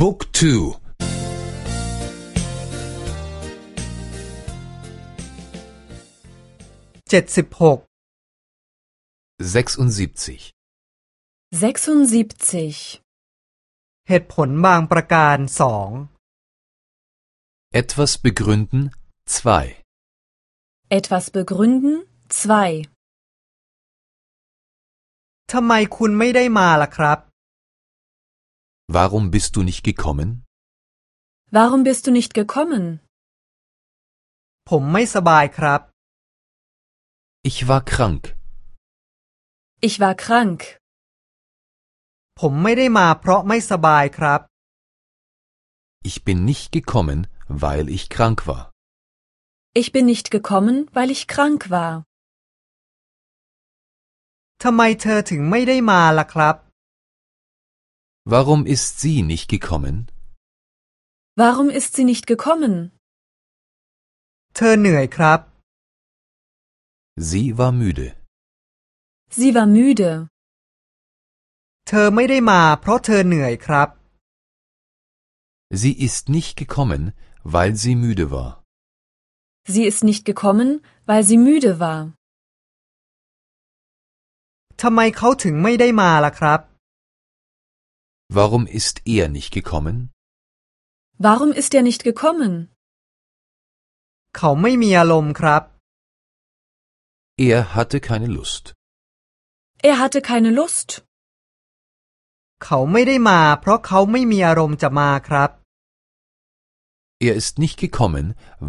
Book 2 เจ็ดสิบหก 76 76. เหตุผลบางประการสอง Etwas begründen 2 Etwas begründen 2. ทำไมคุณไม่ได้มาล่ะครับ Warum bist du nicht gekommen? Warum bist du nicht gekommen? ผมไม่สบายครับ Ich war krank. Ich war krank. ผมไม่ได้มาเพราะไม่สบายครับ Ich bin nicht gekommen, weil ich krank war. Ich bin nicht gekommen, weil ich krank war. ทำไมเธอถึงไม่ได้มาล่ะครับ Warum ist sie nicht gekommen? Warum ist sie nicht gekommen? เธอเหนื่อยครับ Sie war müde. Sie war müde. เธอไม่ได้มาเพราะเธอเหนื่อยครับ Sie ist nicht gekommen, weil sie müde war. Sie ist nicht gekommen, weil sie müde war. ทำไมเขาถึงไม่ได้มาล่ะครับ Warum ist er nicht gekommen? Warum ist er nicht gekommen? เขาไม่มีอารมณ์ครับ Er hatte keine Lust. Er hatte keine Lust. เขาไม่ได้มาเพราะเขาไม่มีอารมณ์จะมาครับ Er ist nicht gekommen,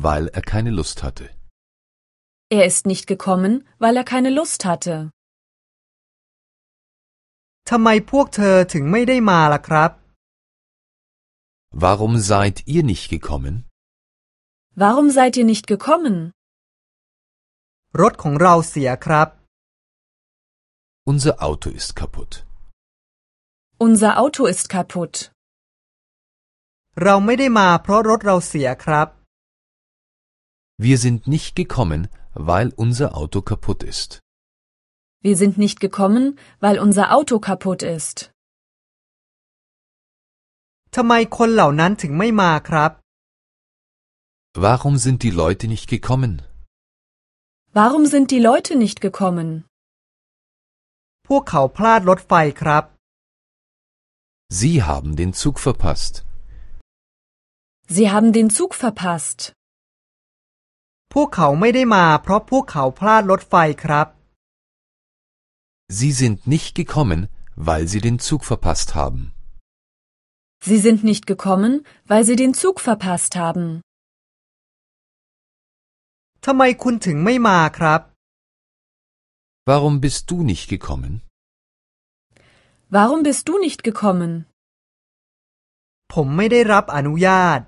weil er keine Lust hatte. Er ist nicht gekommen, weil er keine Lust hatte. ทำไมพวกเธอถึงไม่ได้มาล่ะครับ Warum seid ihr nicht gekommen? Warum seid ihr nicht gekommen? รถของเราเสียครับ Unser Auto ist kaputt. Unser Auto ist kaputt. เราไม่ได้มาเพราะรถเราเสียครับ Wir sind nicht gekommen, weil unser Auto kaputt ist. Wir sind nicht gekommen, weil unser Auto kaputt ist. ทำไมคนเหล่านั้นถึงไม่มาครับ Warum sind die Leute nicht gekommen? Warum sind die Leute nicht gekommen? พวกเขาพลาดรถไฟครับ Sie haben den Zug verpasst. Sie haben den Zug verpasst. พวกเขาไม่ได้มาเพราะพวกเขาพลาดรถไฟครับ Sie sind nicht gekommen, weil sie den Zug verpasst haben. Sie sind nicht gekommen, weil sie den Zug verpasst haben. ทำไมคุณถึงไม่มาครับ Warum bist du nicht gekommen? Warum bist du nicht gekommen? ผมไม่ได้รับอนุญาต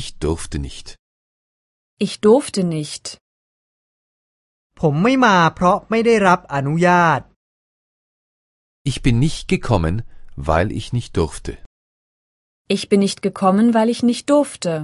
Ich durfte nicht. Ich durfte nicht. ผมไม่มาเพราะไม่ได้รับอนุญาต Ich bin nicht gekommen, weil ich nicht durfte. Ich bin nicht gekommen, weil ich nicht durfte.